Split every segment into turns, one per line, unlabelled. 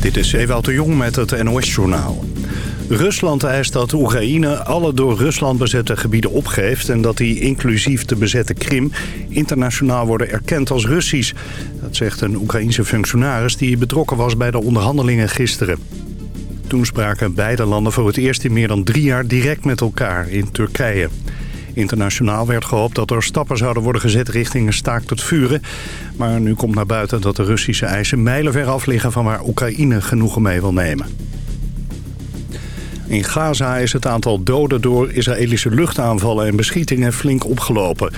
Dit is Ewout de Jong met het NOS-journaal. Rusland eist dat Oekraïne alle door Rusland bezette gebieden opgeeft... en dat die inclusief de bezette Krim internationaal worden erkend als Russisch. Dat zegt een Oekraïense functionaris die betrokken was bij de onderhandelingen gisteren. Toen spraken beide landen voor het eerst in meer dan drie jaar direct met elkaar in Turkije. Internationaal werd gehoopt dat er stappen zouden worden gezet richting een staak tot vuren. Maar nu komt naar buiten dat de Russische eisen mijlenver af liggen van waar Oekraïne genoegen mee wil nemen. In Gaza is het aantal doden door Israëlische luchtaanvallen en beschietingen flink opgelopen.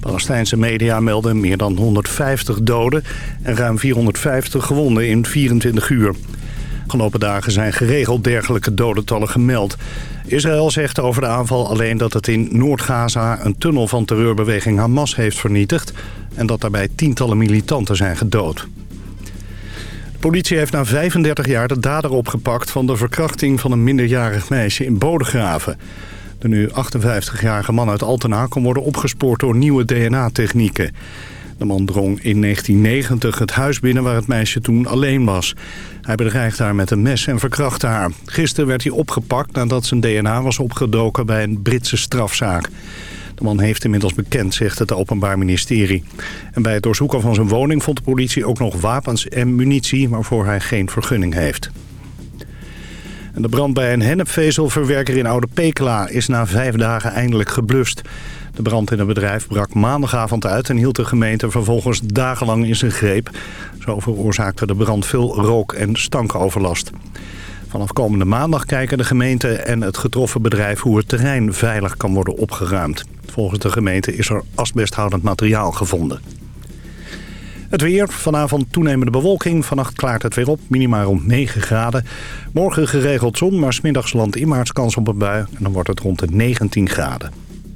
Palestijnse media melden meer dan 150 doden en ruim 450 gewonden in 24 uur. Afgelopen dagen zijn geregeld dergelijke dodentallen gemeld. Israël zegt over de aanval alleen dat het in Noord-Gaza een tunnel van terreurbeweging Hamas heeft vernietigd... en dat daarbij tientallen militanten zijn gedood. De politie heeft na 35 jaar de dader opgepakt van de verkrachting van een minderjarig meisje in Bodegraven. De nu 58-jarige man uit Altena kon worden opgespoord door nieuwe DNA-technieken. De man drong in 1990 het huis binnen waar het meisje toen alleen was. Hij bedreigde haar met een mes en verkrachtte haar. Gisteren werd hij opgepakt nadat zijn DNA was opgedoken bij een Britse strafzaak. De man heeft inmiddels bekend, zegt het Openbaar Ministerie. En bij het doorzoeken van zijn woning vond de politie ook nog wapens en munitie... waarvoor hij geen vergunning heeft. En de brand bij een hennepvezelverwerker in Oude Pekela is na vijf dagen eindelijk geblust. De brand in het bedrijf brak maandagavond uit en hield de gemeente vervolgens dagenlang in zijn greep. Zo veroorzaakte de brand veel rook- en stankoverlast. Vanaf komende maandag kijken de gemeente en het getroffen bedrijf hoe het terrein veilig kan worden opgeruimd. Volgens de gemeente is er asbesthoudend materiaal gevonden. Het weer, vanavond toenemende bewolking. Vannacht klaart het weer op, minimaal rond 9 graden. Morgen geregeld zon, maar smiddags landinwaarts kans op een bui. En dan wordt het rond de 19 graden.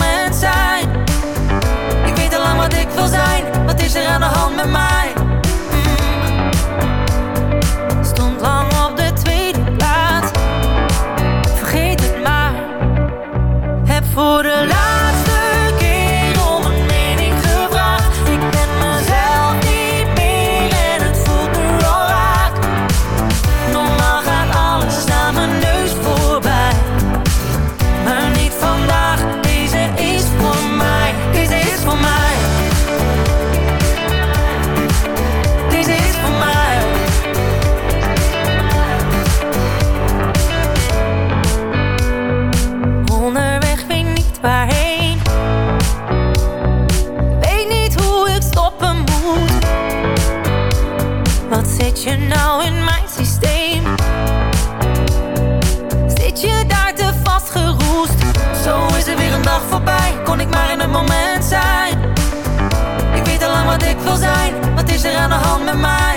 moment zijn. Ik weet al lang wat ik wil zijn, wat is er aan de hand met mij? zijn. Wat is er aan de hand met mij?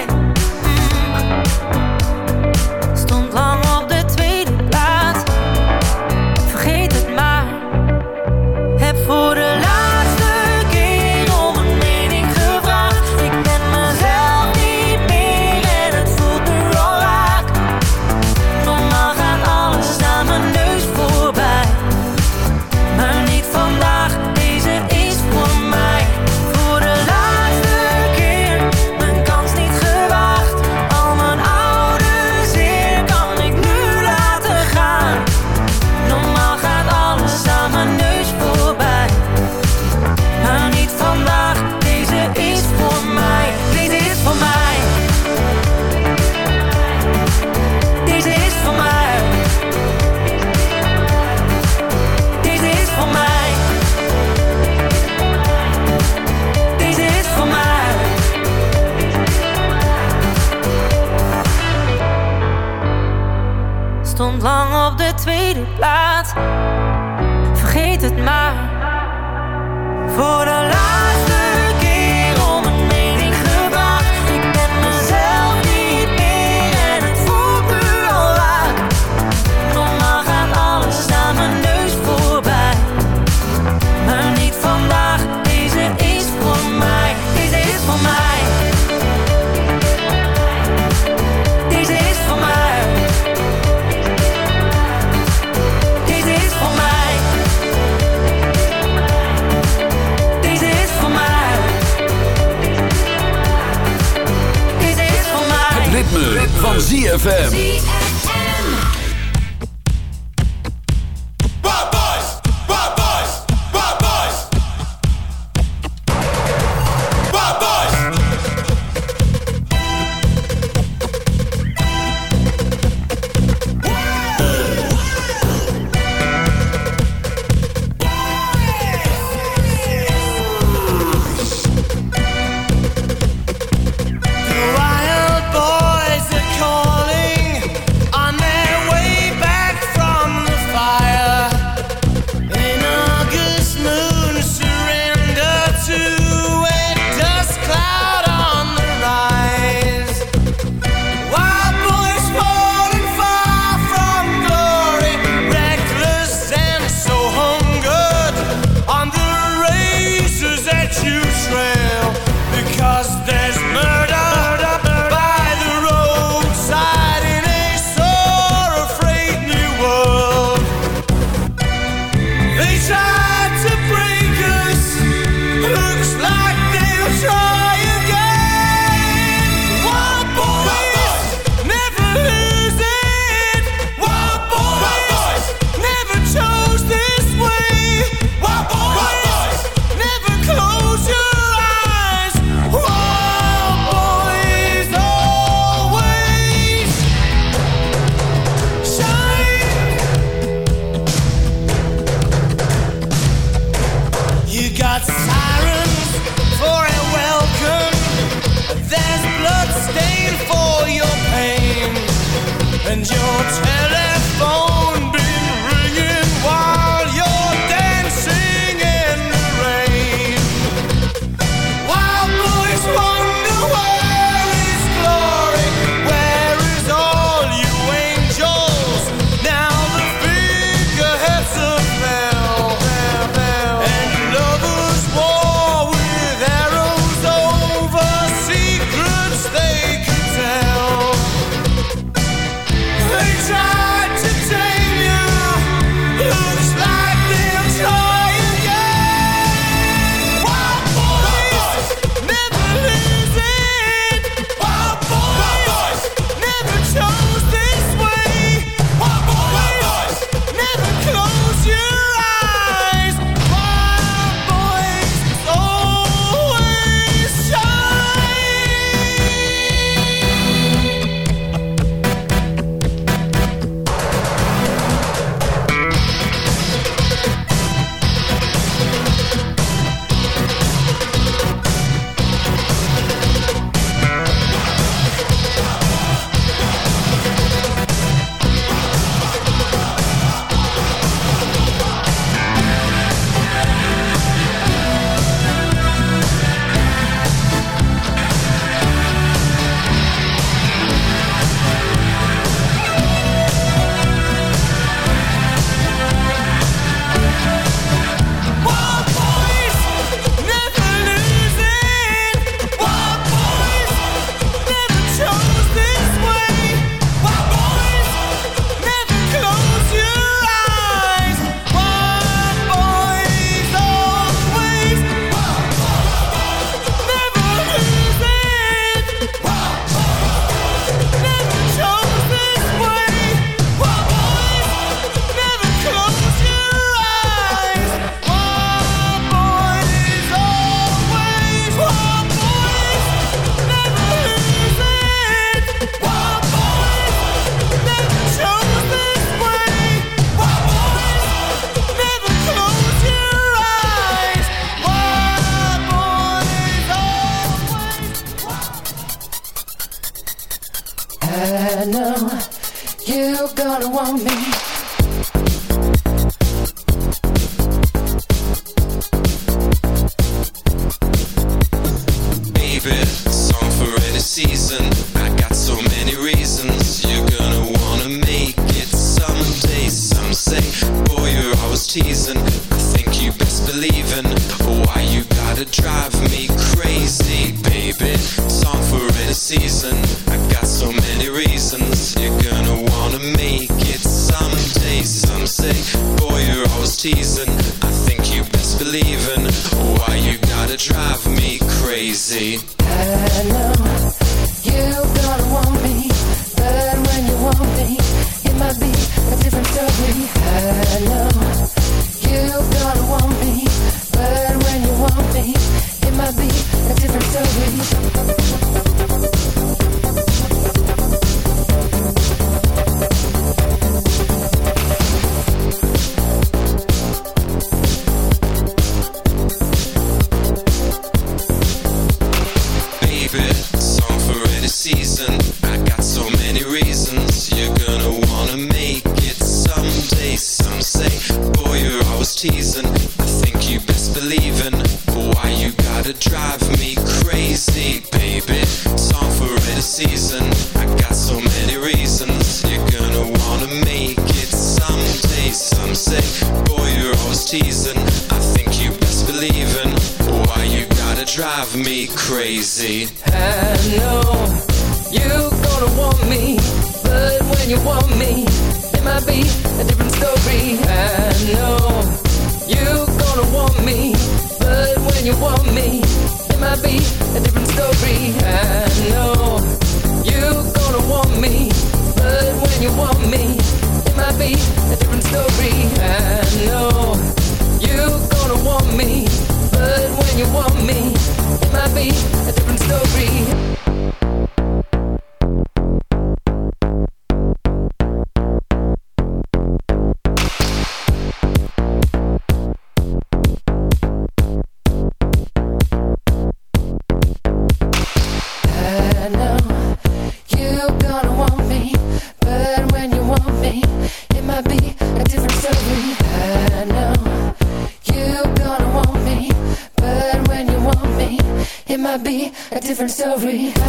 Different story.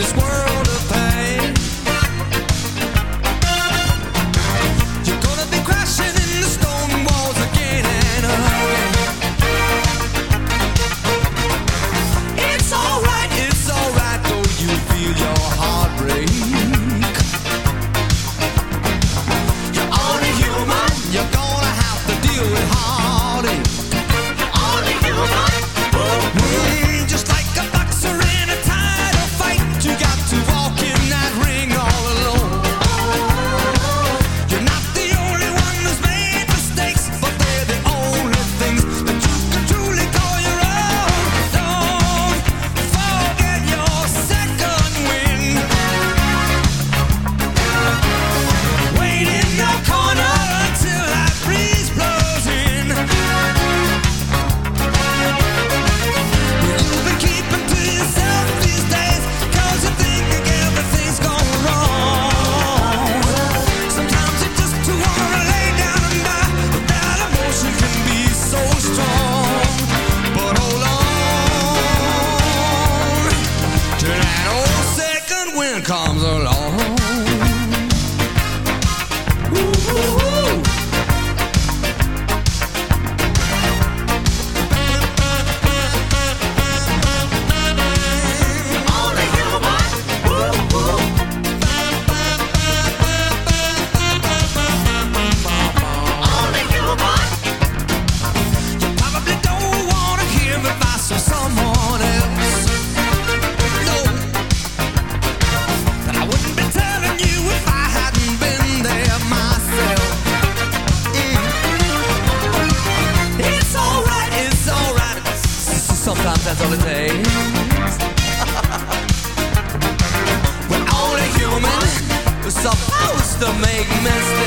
this world. Make
mistakes.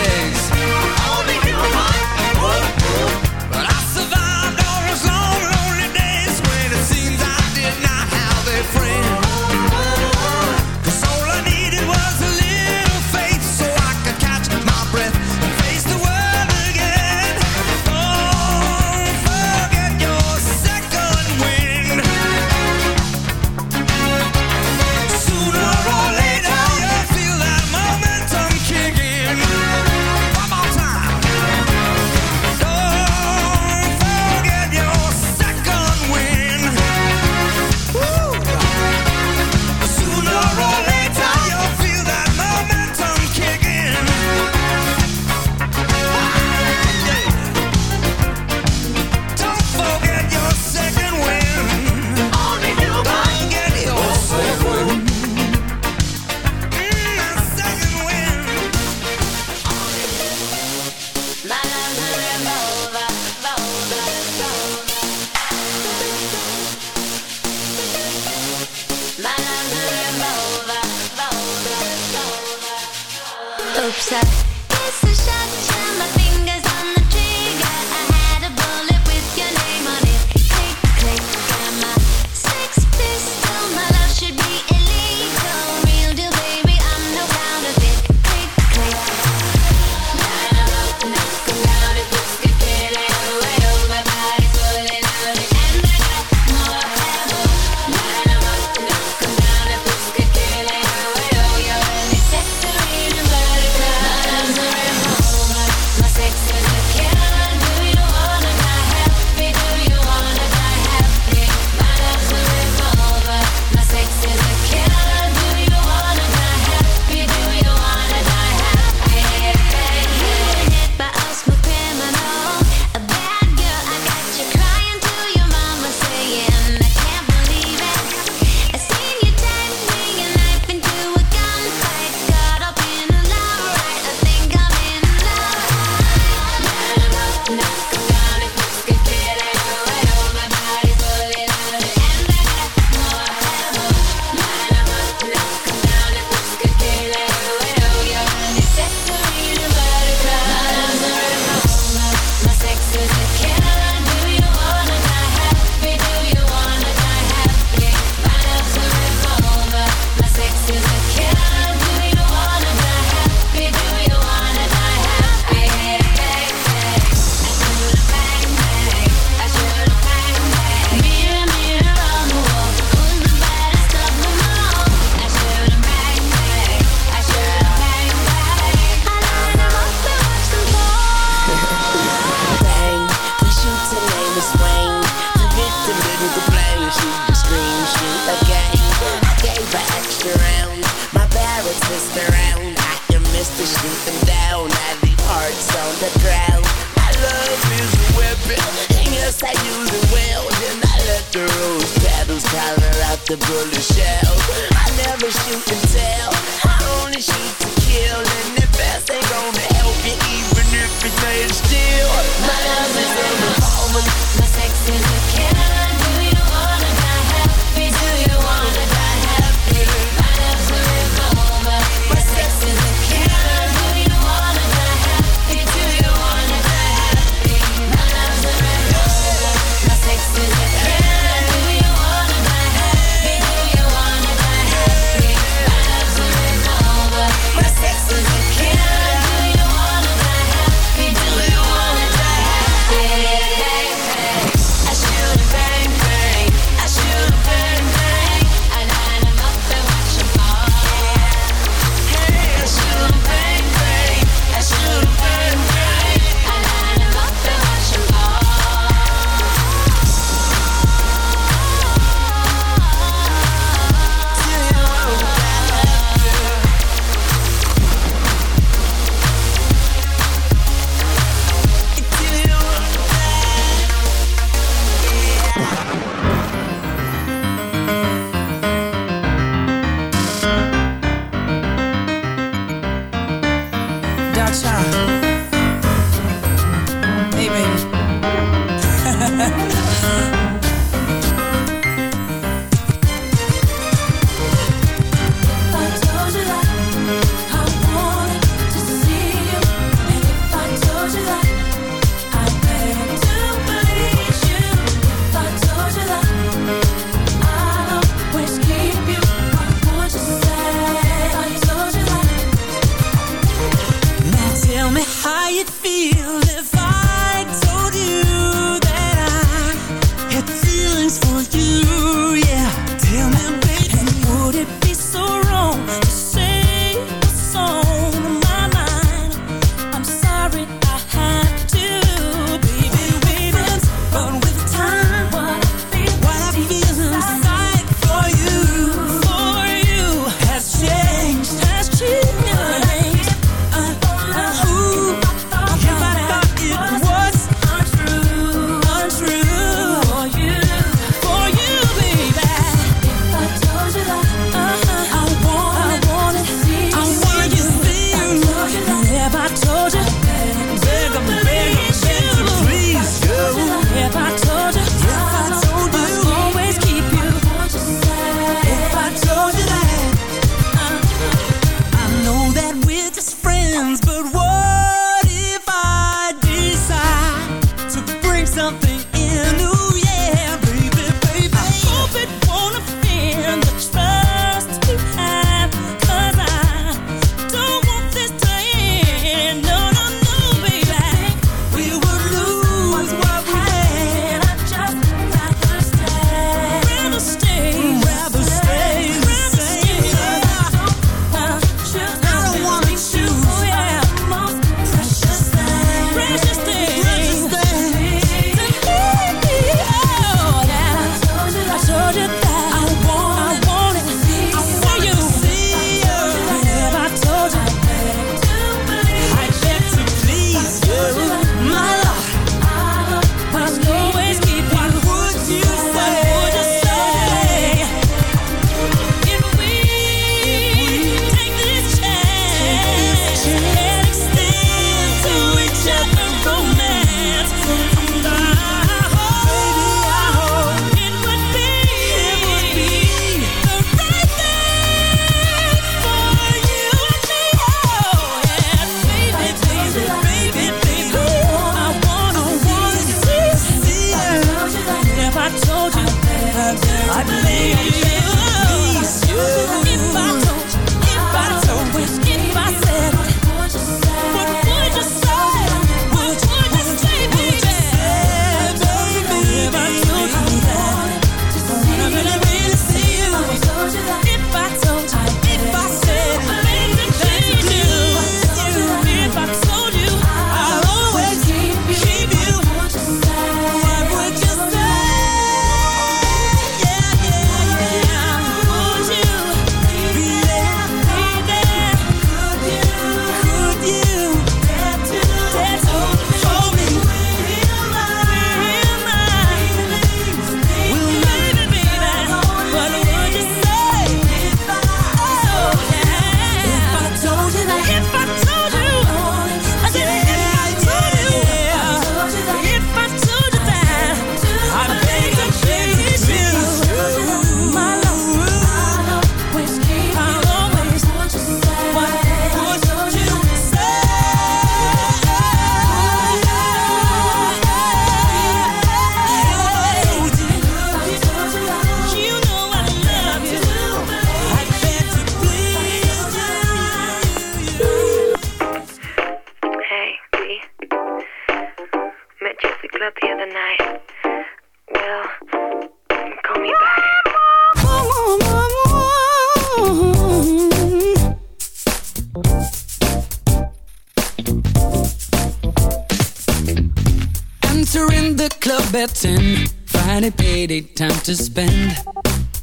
The
club at 10. Friday payday, time to spend.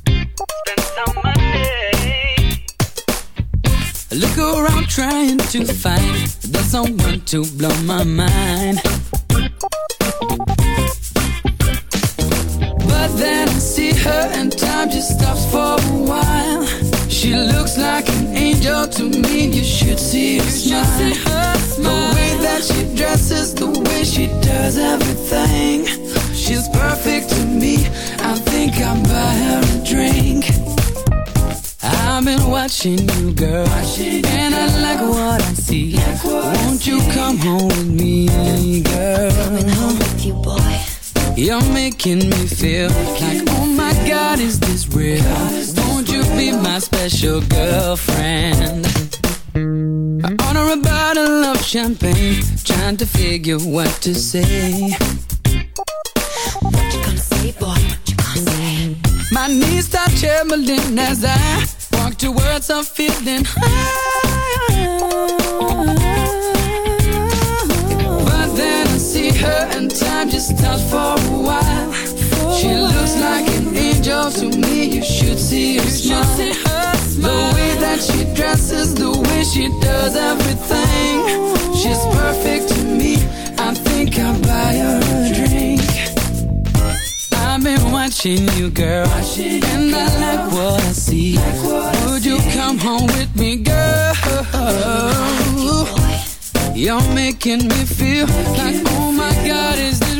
Spend some money. Look around trying to find the someone to blow my mind. But then I see her and time just stops for a while. She looks like an angel to me. You should see her smile. She dresses, the way she does everything. She's perfect to me. I think I'll buy her a drink. I've been watching you, girl, watching and I like what I see. like what Won't you come home with me, girl? Coming home with you, boy. You're making me feel like, oh my God, is this real? Won't you be my special girlfriend? I order a bottle of champagne, trying to figure what to say. What you gonna say, boy? What you gonna say? My knees start trembling as I walk towards a feeling high. But then I see her and time just stops for a while. She looks like an angel to me. You should see her smile. The way that she dresses, the she does everything. She's perfect to me. I think I'll buy her a drink. I've been watching you, girl, and I like what I see. Would you come home with me, girl? You're making me feel like, oh my God, is this